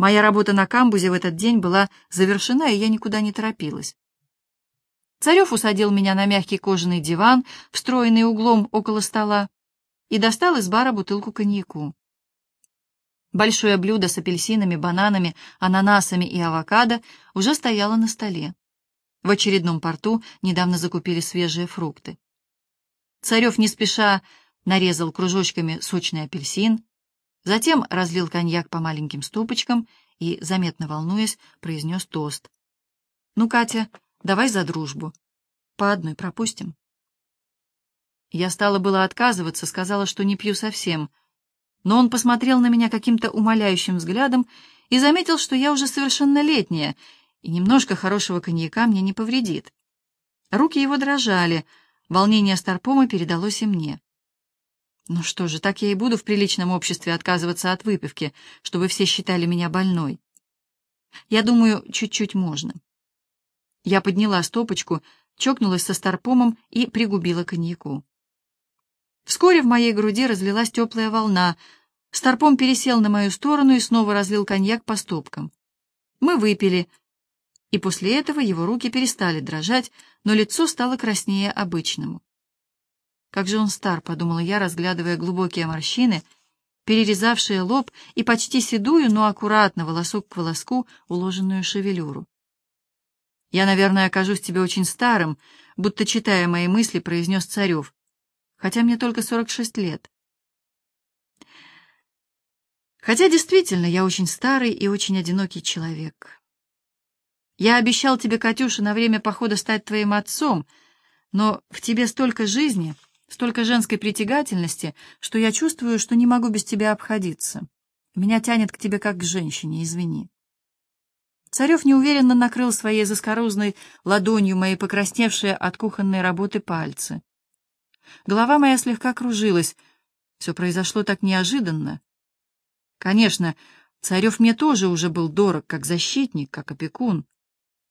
Моя работа на камбузе в этот день была завершена, и я никуда не торопилась. Царев усадил меня на мягкий кожаный диван, встроенный углом около стола, и достал из бара бутылку коньяку. Большое блюдо с апельсинами, бананами, ананасами и авокадо уже стояло на столе. В очередном порту недавно закупили свежие фрукты. Царев не спеша нарезал кружочками сочный апельсин, затем разлил коньяк по маленьким стопочкам и, заметно волнуясь, произнес тост. «Ну, Катя, давай за дружбу. По одной пропустим». Я стала было отказываться, сказала, что не пью совсем, но он посмотрел на меня каким-то умоляющим взглядом и заметил, что я уже совершеннолетняя, и немножко хорошего коньяка мне не повредит. Руки его дрожали, волнение Старпома передалось и мне. Ну что же, так я и буду в приличном обществе отказываться от выпивки, чтобы все считали меня больной. Я думаю, чуть-чуть можно. Я подняла стопочку, чокнулась со Старпомом и пригубила коньяку. Вскоре в моей груди разлилась теплая волна. Старпом пересел на мою сторону и снова разлил коньяк по стопкам. Мы выпили, и после этого его руки перестали дрожать, но лицо стало краснее обычному. Как же он стар, подумала я, разглядывая глубокие морщины, перерезавшие лоб и почти седую, но аккуратно, волосок к волоску, уложенную шевелюру. «Я, наверное, окажусь тебе очень старым», будто читая мои мысли, произнес Царев, хотя мне только 46 лет. Хотя действительно, я очень старый и очень одинокий человек. Я обещал тебе, Катюша, на время похода стать твоим отцом, но в тебе столько жизни, столько женской притягательности, что я чувствую, что не могу без тебя обходиться. Меня тянет к тебе как к женщине, извини. Царев неуверенно накрыл своей заскорузной ладонью мои покрасневшие от кухонной работы пальцы. Голова моя слегка кружилась. Все произошло так неожиданно. Конечно, Царев мне тоже уже был дорог, как защитник, как опекун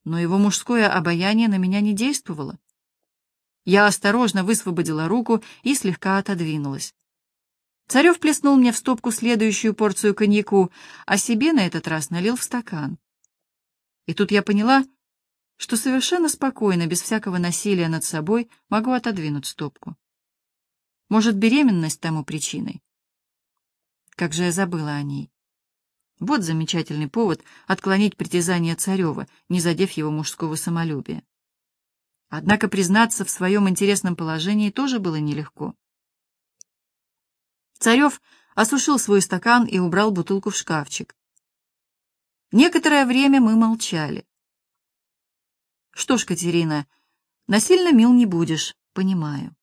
но его мужское обаяние на меня не действовало. Я осторожно высвободила руку и слегка отодвинулась. Царев плеснул мне в стопку следующую порцию коньяку, а себе на этот раз налил в стакан. И тут я поняла, что совершенно спокойно, без всякого насилия над собой, могу отодвинуть стопку. Может, беременность тому причиной? Как же я забыла о ней. Вот замечательный повод отклонить притязание Царева, не задев его мужского самолюбия. Однако признаться в своем интересном положении тоже было нелегко. Царев осушил свой стакан и убрал бутылку в шкафчик. Некоторое время мы молчали. Что ж, Катерина, насильно мил не будешь, понимаю.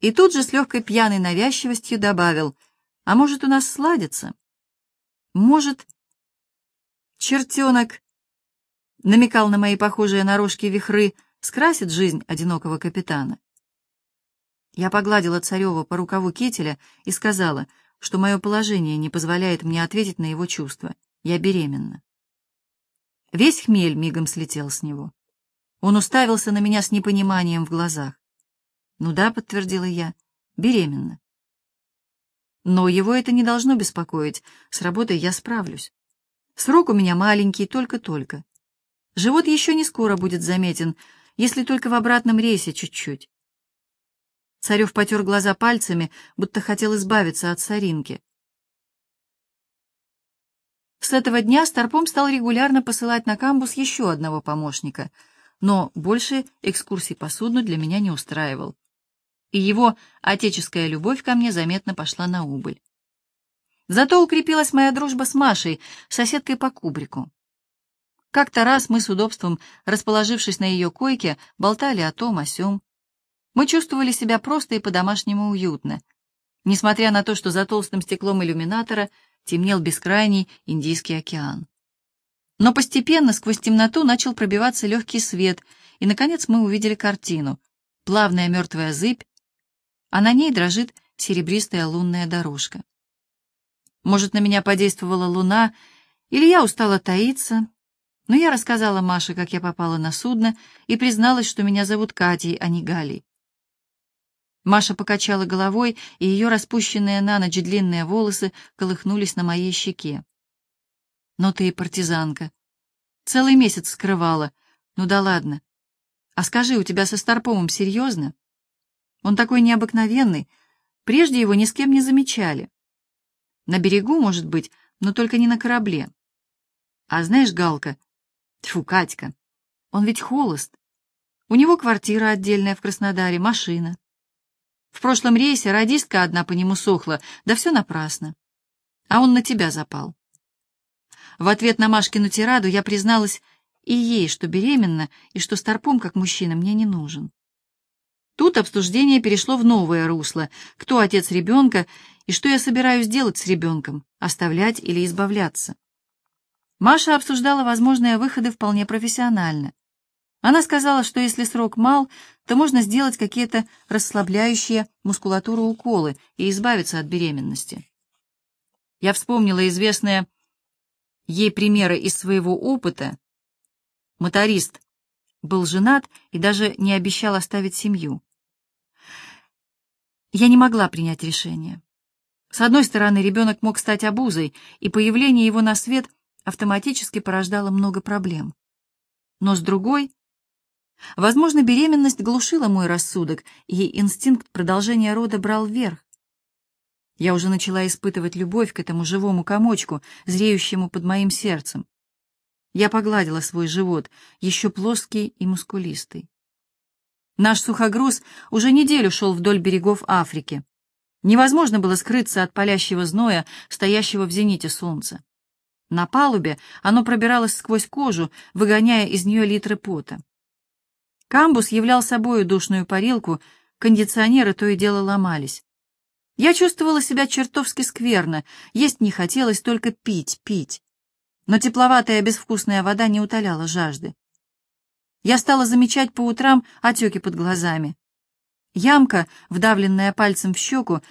И тут же с легкой пьяной навязчивостью добавил, а может, у нас сладится? Может, чертенок намекал на мои похожие на рожки вихры, скрасит жизнь одинокого капитана. Я погладила Царева по рукаву кителя и сказала, что мое положение не позволяет мне ответить на его чувства. Я беременна. Весь хмель мигом слетел с него. Он уставился на меня с непониманием в глазах. «Ну да», — подтвердила я, — «беременна». Но его это не должно беспокоить. С работой я справлюсь. Срок у меня маленький, только-только. Живот еще не скоро будет заметен, если только в обратном рейсе чуть-чуть. Царев потер глаза пальцами, будто хотел избавиться от соринки. С этого дня Старпом стал регулярно посылать на камбус еще одного помощника, но больше экскурсий по судну для меня не устраивал и его отеческая любовь ко мне заметно пошла на убыль. Зато укрепилась моя дружба с Машей, соседкой по кубрику. Как-то раз мы с удобством, расположившись на ее койке, болтали о том, о сём. Мы чувствовали себя просто и по-домашнему уютно, несмотря на то, что за толстым стеклом иллюминатора темнел бескрайний Индийский океан. Но постепенно сквозь темноту начал пробиваться легкий свет, и, наконец, мы увидели картину. Плавная мертвая зыбь, а на ней дрожит серебристая лунная дорожка. Может, на меня подействовала луна, или я устала таиться, но я рассказала Маше, как я попала на судно, и призналась, что меня зовут Катей, а не Галей. Маша покачала головой, и ее распущенные на ночь длинные волосы колыхнулись на моей щеке. Но ты и партизанка. Целый месяц скрывала. Ну да ладно. А скажи, у тебя со Старпомом серьезно? Он такой необыкновенный. Прежде его ни с кем не замечали. На берегу, может быть, но только не на корабле. А знаешь, Галка, тьфу, Катька, он ведь холост. У него квартира отдельная в Краснодаре, машина. В прошлом рейсе радистка одна по нему сохла, да все напрасно. А он на тебя запал. В ответ на Машкину тираду я призналась и ей, что беременна, и что старпом, как мужчина, мне не нужен. Тут обсуждение перешло в новое русло. Кто отец ребенка и что я собираюсь делать с ребенком, оставлять или избавляться. Маша обсуждала возможные выходы вполне профессионально. Она сказала, что если срок мал, то можно сделать какие-то расслабляющие мускулатуру уколы и избавиться от беременности. Я вспомнила известные ей примеры из своего опыта. Моторист был женат и даже не обещал оставить семью. Я не могла принять решение. С одной стороны, ребенок мог стать обузой, и появление его на свет автоматически порождало много проблем. Но с другой, возможно, беременность глушила мой рассудок, и инстинкт продолжения рода брал верх. Я уже начала испытывать любовь к этому живому комочку, зреющему под моим сердцем. Я погладила свой живот, еще плоский и мускулистый. Наш сухогруз уже неделю шел вдоль берегов Африки. Невозможно было скрыться от палящего зноя, стоящего в зените солнца. На палубе оно пробиралось сквозь кожу, выгоняя из нее литры пота. Камбус являл собою душную парилку, кондиционеры то и дело ломались. Я чувствовала себя чертовски скверно, есть не хотелось только пить, пить. Но тепловатая безвкусная вода не утоляла жажды. Я стала замечать по утрам отеки под глазами. Ямка, вдавленная пальцем в щеку,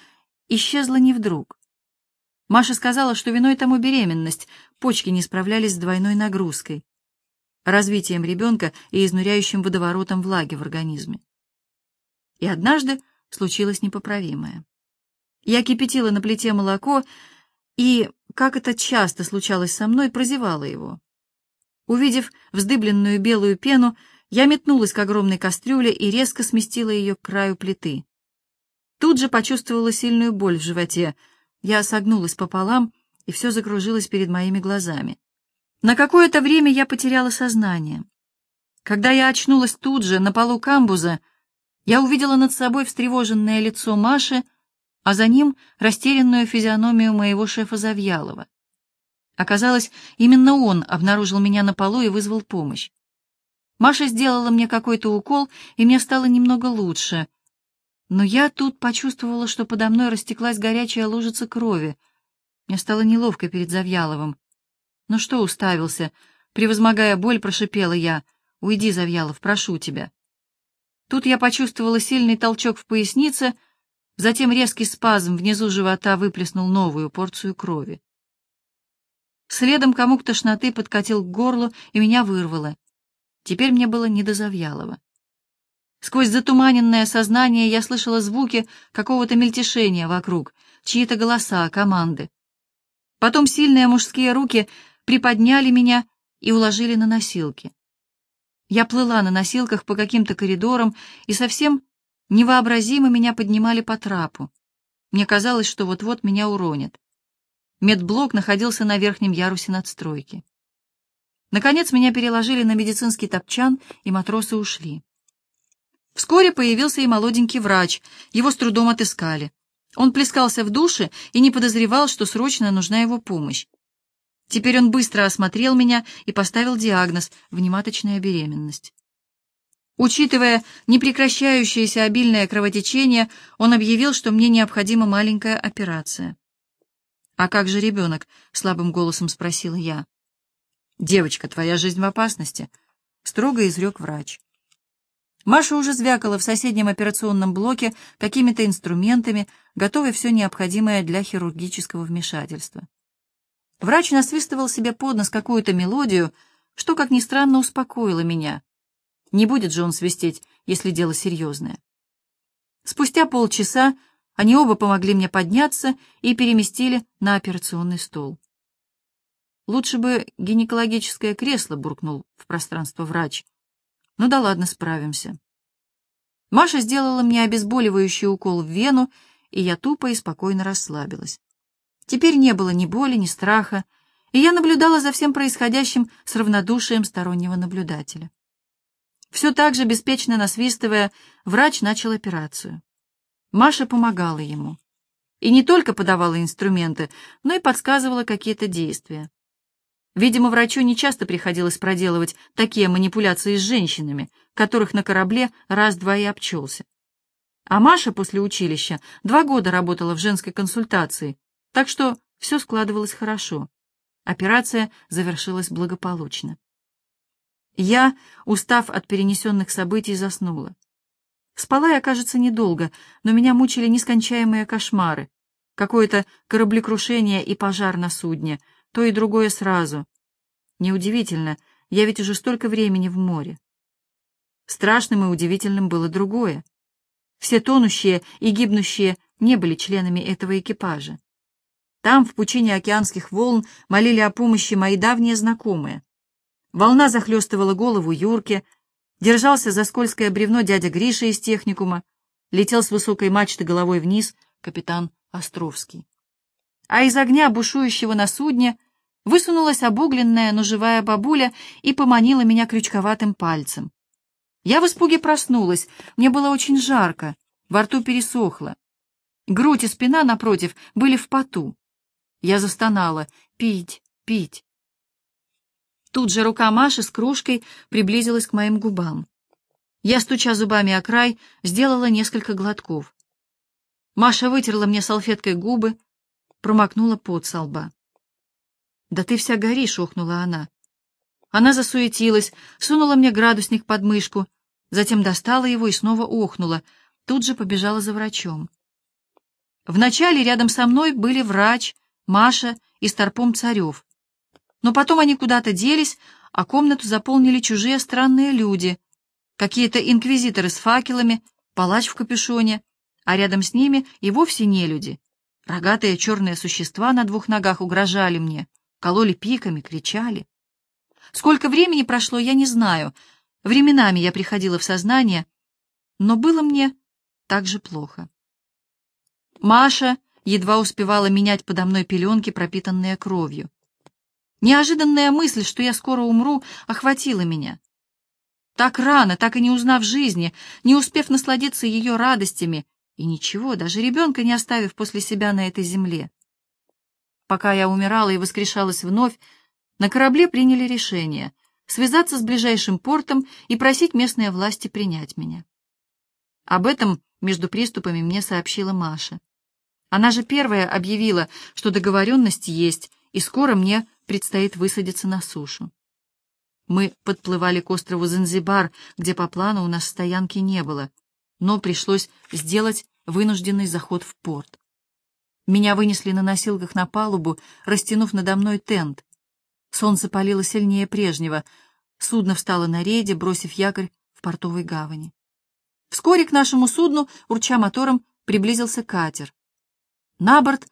исчезла не вдруг. Маша сказала, что виной тому беременность, почки не справлялись с двойной нагрузкой, развитием ребенка и изнуряющим водоворотом влаги в организме. И однажды случилось непоправимое. Я кипятила на плите молоко и, как это часто случалось со мной, прозевала его. Увидев вздыбленную белую пену, я метнулась к огромной кастрюле и резко сместила ее к краю плиты. Тут же почувствовала сильную боль в животе. Я согнулась пополам, и все закружилось перед моими глазами. На какое-то время я потеряла сознание. Когда я очнулась тут же, на полу камбуза, я увидела над собой встревоженное лицо Маши, а за ним растерянную физиономию моего шефа Завьялова. Оказалось, именно он обнаружил меня на полу и вызвал помощь. Маша сделала мне какой-то укол, и мне стало немного лучше. Но я тут почувствовала, что подо мной растеклась горячая лужица крови. Мне стало неловко перед Завьяловым. «Ну что уставился?» Превозмогая боль, прошипела я. «Уйди, Завьялов, прошу тебя». Тут я почувствовала сильный толчок в пояснице — Затем резкий спазм внизу живота выплеснул новую порцию крови. Следом комок тошноты подкатил к горлу, и меня вырвало. Теперь мне было не до Завьялова. Сквозь затуманенное сознание я слышала звуки какого-то мельтешения вокруг, чьи-то голоса, команды. Потом сильные мужские руки приподняли меня и уложили на носилки. Я плыла на носилках по каким-то коридорам и совсем Невообразимо меня поднимали по трапу. Мне казалось, что вот-вот меня уронят. Медблок находился на верхнем ярусе надстройки. Наконец меня переложили на медицинский топчан, и матросы ушли. Вскоре появился и молоденький врач, его с трудом отыскали. Он плескался в душе и не подозревал, что срочно нужна его помощь. Теперь он быстро осмотрел меня и поставил диагноз — внематочная беременность. Учитывая непрекращающееся обильное кровотечение, он объявил, что мне необходима маленькая операция. «А как же ребенок?» — слабым голосом спросила я. «Девочка, твоя жизнь в опасности», — строго изрек врач. Маша уже звякала в соседнем операционном блоке какими-то инструментами, готовя все необходимое для хирургического вмешательства. Врач насвистывал себе под нос какую-то мелодию, что, как ни странно, успокоило меня. Не будет же он свистеть, если дело серьезное. Спустя полчаса они оба помогли мне подняться и переместили на операционный стол. Лучше бы гинекологическое кресло, буркнул в пространство врач. Ну да ладно, справимся. Маша сделала мне обезболивающий укол в вену, и я тупо и спокойно расслабилась. Теперь не было ни боли, ни страха, и я наблюдала за всем происходящим с равнодушием стороннего наблюдателя. Все так же, беспечно насвистывая, врач начал операцию. Маша помогала ему. И не только подавала инструменты, но и подсказывала какие-то действия. Видимо, врачу нечасто приходилось проделывать такие манипуляции с женщинами, которых на корабле раз-два и обчелся. А Маша после училища два года работала в женской консультации, так что все складывалось хорошо. Операция завершилась благополучно. Я, устав от перенесенных событий, заснула. Спала я, кажется, недолго, но меня мучили нескончаемые кошмары. Какое-то кораблекрушение и пожар на судне — то и другое сразу. Неудивительно, я ведь уже столько времени в море. Страшным и удивительным было другое. Все тонущие и гибнущие не были членами этого экипажа. Там, в пучине океанских волн, молили о помощи мои давние знакомые. Волна захлестывала голову Юрке, держался за скользкое бревно дядя Гриша из техникума, летел с высокой мачты головой вниз капитан Островский а из огня, бушующего на судне, высунулась обугленная, но живая бабуля и поманила меня крючковатым пальцем. Я в испуге проснулась, мне было очень жарко, во рту пересохло. Грудь и спина, напротив, были в поту. Я застонала. «Пить, пить». Тут же рука Маши с кружкой приблизилась к моим губам. Я, стуча зубами о край, сделала несколько глотков. Маша вытерла мне салфеткой губы, промокнула пот со лба. «Да ты вся горишь!» — охнула она. Она засуетилась, сунула мне градусник под мышку, затем достала его и снова охнула, тут же побежала за врачом. Вначале рядом со мной были врач, Маша и старпом Царев. Но потом они куда-то делись, а комнату заполнили чужие странные люди, какие-то инквизиторы с факелами, палач в капюшоне, а рядом с ними и вовсе не люди, Рогатые черные существа на двух ногах угрожали мне, кололи пиками, кричали. Сколько времени прошло, я не знаю. Временами я приходила в сознание, но было мне так же плохо. Маша едва успевала менять подо мной пеленки, пропитанные кровью. Неожиданная мысль, что я скоро умру, охватила меня. Так рано, так и не узнав жизни, не успев насладиться ее радостями и ничего, даже ребенка не оставив после себя на этой земле. Пока я умирала и воскрешалась вновь, на корабле приняли решение связаться с ближайшим портом и просить местные власти принять меня. Об этом между приступами мне сообщила Маша. Она же первая объявила, что договоренность есть, и скоро мне предстоит высадиться на сушу. Мы подплывали к острову Занзибар, где по плану у нас стоянки не было, но пришлось сделать вынужденный заход в порт. Меня вынесли на носилках на палубу, растянув надо мной тент. Солнце палило сильнее прежнего. Судно встало на рейде, бросив якорь в портовой гавани. Вскоре к нашему судну, урча мотором, приблизился катер. На борт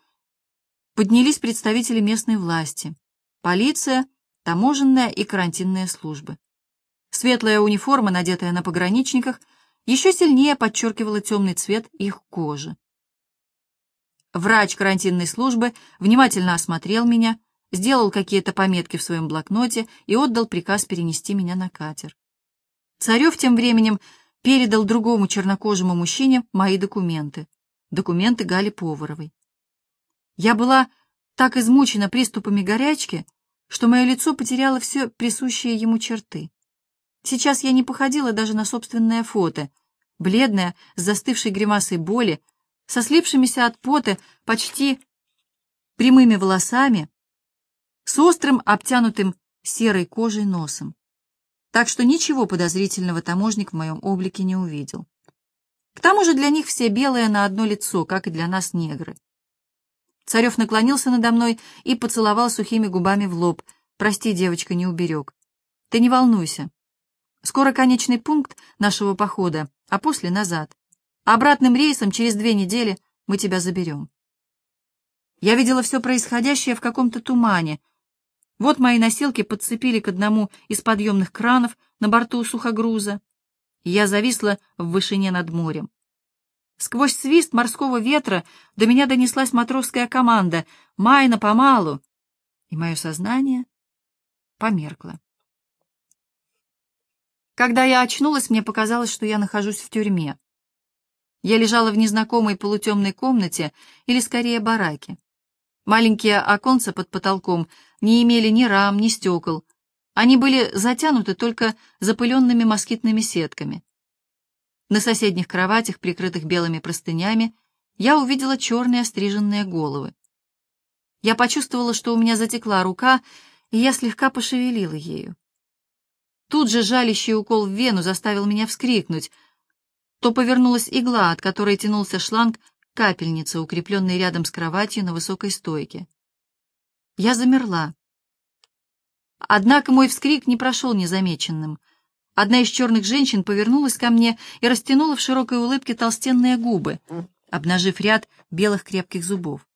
поднялись представители местной власти, полиция, таможенная и карантинные службы. Светлая униформа, надетая на пограничниках, еще сильнее подчеркивала темный цвет их кожи. Врач карантинной службы внимательно осмотрел меня, сделал какие-то пометки в своем блокноте и отдал приказ перенести меня на катер. Царев тем временем передал другому чернокожему мужчине мои документы, документы Гали Поваровой. Я была так измучена приступами горячки, что мое лицо потеряло все присущие ему черты. Сейчас я не походила даже на собственное фото, бледная, с застывшей гримасой боли, со слипшимися от пота почти прямыми волосами, с острым, обтянутым серой кожей носом. Так что ничего подозрительного таможник в моем облике не увидел. К тому же для них все белые на одно лицо, как и для нас негры. Царев наклонился надо мной и поцеловал сухими губами в лоб. «Прости, девочка, не уберег. Ты не волнуйся. Скоро конечный пункт нашего похода, а после назад. Обратным рейсом через две недели мы тебя заберем. Я видела все происходящее в каком-то тумане. Вот мои носилки подцепили к одному из подъемных кранов на борту сухогруза, я зависла в вышине над морем. Сквозь свист морского ветра до меня донеслась матросская команда «Майна, помалу!» и мое сознание померкло. Когда я очнулась, мне показалось, что я нахожусь в тюрьме. Я лежала в незнакомой полутемной комнате, или скорее бараке. Маленькие оконца под потолком не имели ни рам, ни стекол. Они были затянуты только запыленными москитными сетками. На соседних кроватях, прикрытых белыми простынями, я увидела черные стриженные головы. Я почувствовала, что у меня затекла рука, и я слегка пошевелила ею. Тут же жалящий укол в вену заставил меня вскрикнуть. То повернулась игла, от которой тянулся шланг капельницы, укрепленной рядом с кроватью на высокой стойке. Я замерла. Однако мой вскрик не прошел незамеченным. Одна из черных женщин повернулась ко мне и растянула в широкой улыбке толстенные губы, обнажив ряд белых крепких зубов.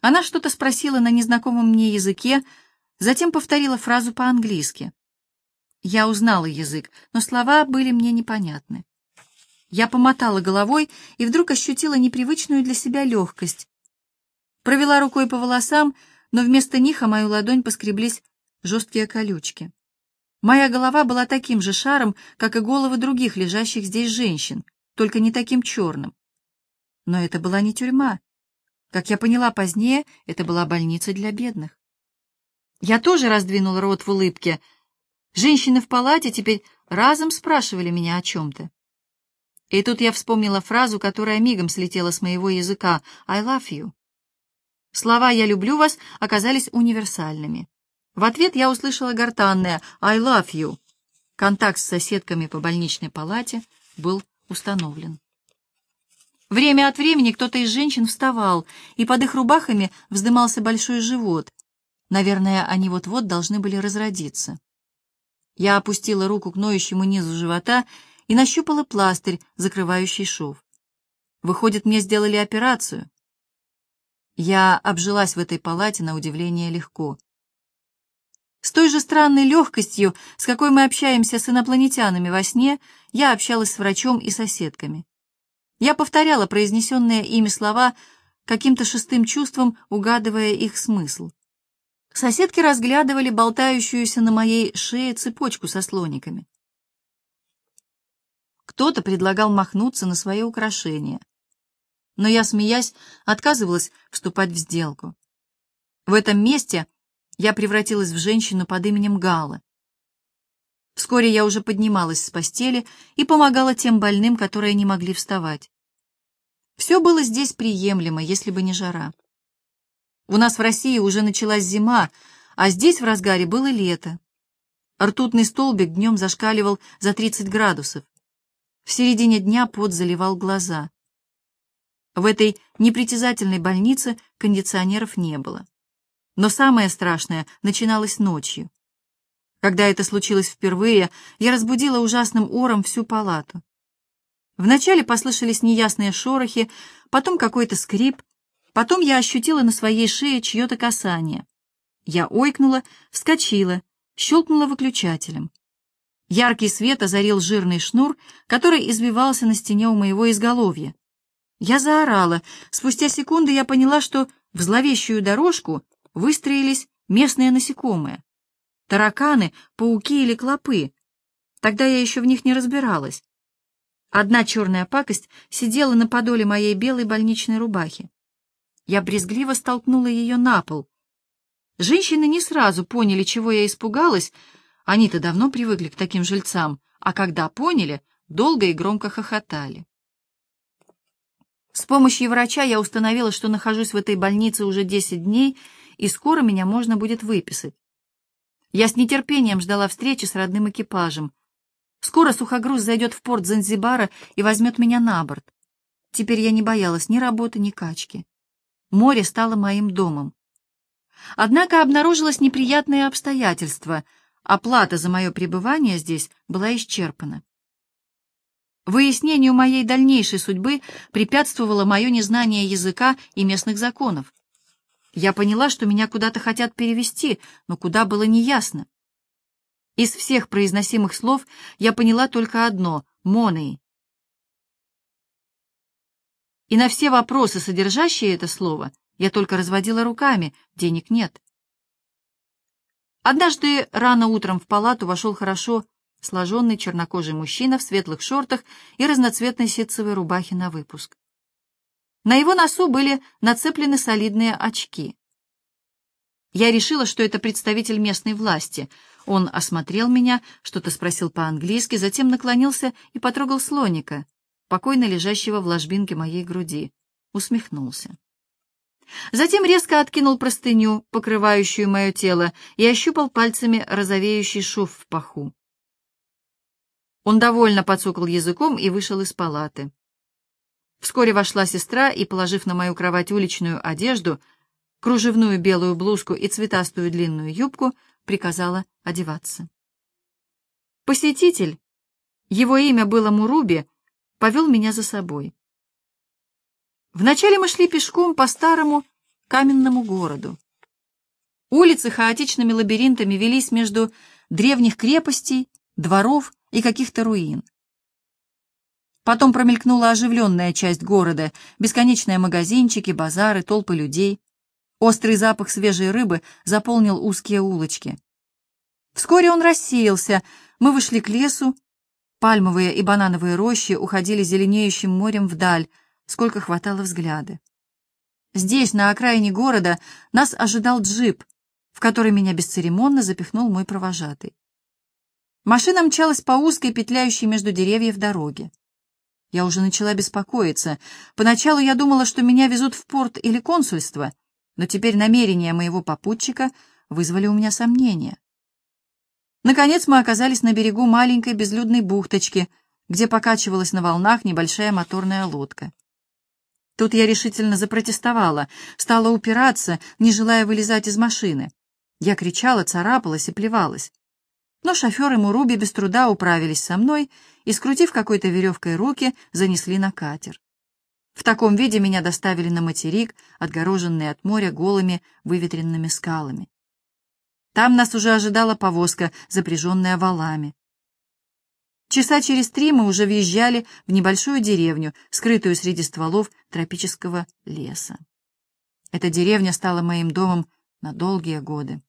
Она что-то спросила на незнакомом мне языке, затем повторила фразу по-английски. Я узнала язык, но слова были мне непонятны. Я помотала головой и вдруг ощутила непривычную для себя легкость. Провела рукой по волосам, но вместо них о мою ладонь поскреблись жесткие колючки. Моя голова была таким же шаром, как и головы других лежащих здесь женщин, только не таким черным. Но это была не тюрьма. Как я поняла позднее, это была больница для бедных. Я тоже раздвинула рот в улыбке. Женщины в палате теперь разом спрашивали меня о чем-то. И тут я вспомнила фразу, которая мигом слетела с моего языка «I love you». Слова «я люблю вас» оказались универсальными. В ответ я услышала гортанное «I love you». Контакт с соседками по больничной палате был установлен. Время от времени кто-то из женщин вставал, и под их рубахами вздымался большой живот. Наверное, они вот-вот должны были разродиться. Я опустила руку к ноющему низу живота и нащупала пластырь, закрывающий шов. Выходит, мне сделали операцию. Я обжилась в этой палате на удивление легко. С той же странной легкостью, с какой мы общаемся с инопланетянами во сне, я общалась с врачом и соседками. Я повторяла произнесенные ими слова каким-то шестым чувством, угадывая их смысл. Соседки разглядывали болтающуюся на моей шее цепочку со слониками. Кто-то предлагал махнуться на свои украшения. Но я, смеясь, отказывалась вступать в сделку. В этом месте я превратилась в женщину под именем Гала. Вскоре я уже поднималась с постели и помогала тем больным, которые не могли вставать. Все было здесь приемлемо, если бы не жара. У нас в России уже началась зима, а здесь в разгаре было лето. Ртутный столбик днем зашкаливал за 30 градусов. В середине дня пот заливал глаза. В этой непритязательной больнице кондиционеров не было. Но самое страшное начиналось ночью. Когда это случилось впервые, я разбудила ужасным ором всю палату. Вначале послышались неясные шорохи, потом какой-то скрип, потом я ощутила на своей шее чье-то касание. Я ойкнула, вскочила, щелкнула выключателем. Яркий свет озарил жирный шнур, который извивался на стене у моего изголовья. Я заорала. Спустя секунды я поняла, что в зловещую дорожку выстроились местные насекомые. Тараканы, пауки или клопы. Тогда я еще в них не разбиралась. Одна черная пакость сидела на подоле моей белой больничной рубахи. Я брезгливо столкнула ее на пол. Женщины не сразу поняли, чего я испугалась. Они-то давно привыкли к таким жильцам, а когда поняли, долго и громко хохотали. С помощью врача я установила, что нахожусь в этой больнице уже 10 дней и скоро меня можно будет выписать. Я с нетерпением ждала встречи с родным экипажем. Скоро сухогруз зайдет в порт Занзибара и возьмет меня на борт. Теперь я не боялась ни работы, ни качки. Море стало моим домом. Однако обнаружилось неприятное обстоятельство. Оплата за мое пребывание здесь была исчерпана. Выяснению моей дальнейшей судьбы препятствовало мое незнание языка и местных законов. Я поняла, что меня куда-то хотят перевести, но куда было неясно. Из всех произносимых слов я поняла только одно — «моней». И на все вопросы, содержащие это слово, я только разводила руками, денег нет. Однажды рано утром в палату вошел хорошо сложенный чернокожий мужчина в светлых шортах и разноцветной ситцевой рубахе на выпуск. На его носу были нацеплены солидные очки. Я решила, что это представитель местной власти. Он осмотрел меня, что-то спросил по-английски, затем наклонился и потрогал слоника, покойно лежащего в ложбинке моей груди. Усмехнулся. Затем резко откинул простыню, покрывающую мое тело, и ощупал пальцами розовеющий шов в паху. Он довольно подсокал языком и вышел из палаты. Вскоре вошла сестра и, положив на мою кровать уличную одежду, кружевную белую блузку и цветастую длинную юбку, приказала одеваться. Посетитель, его имя было Муруби, повел меня за собой. Вначале мы шли пешком по старому каменному городу. Улицы хаотичными лабиринтами велись между древних крепостей, дворов и каких-то руин. Потом промелькнула оживленная часть города, бесконечные магазинчики, базары, толпы людей. Острый запах свежей рыбы заполнил узкие улочки. Вскоре он рассеялся, мы вышли к лесу, пальмовые и банановые рощи уходили зеленеющим морем вдаль, сколько хватало взгляда. Здесь, на окраине города, нас ожидал джип, в который меня бесцеремонно запихнул мой провожатый. Машина мчалась по узкой, петляющей между деревьев дороге. Я уже начала беспокоиться. Поначалу я думала, что меня везут в порт или консульство, но теперь намерения моего попутчика вызвали у меня сомнения. Наконец мы оказались на берегу маленькой безлюдной бухточки, где покачивалась на волнах небольшая моторная лодка. Тут я решительно запротестовала, стала упираться, не желая вылезать из машины. Я кричала, царапалась и плевалась. Но шофер и Муруби без труда управились со мной и, скрутив какой-то веревкой руки, занесли на катер. В таком виде меня доставили на материк, отгороженный от моря голыми выветренными скалами. Там нас уже ожидала повозка, запряженная валами. Часа через три мы уже въезжали в небольшую деревню, скрытую среди стволов тропического леса. Эта деревня стала моим домом на долгие годы.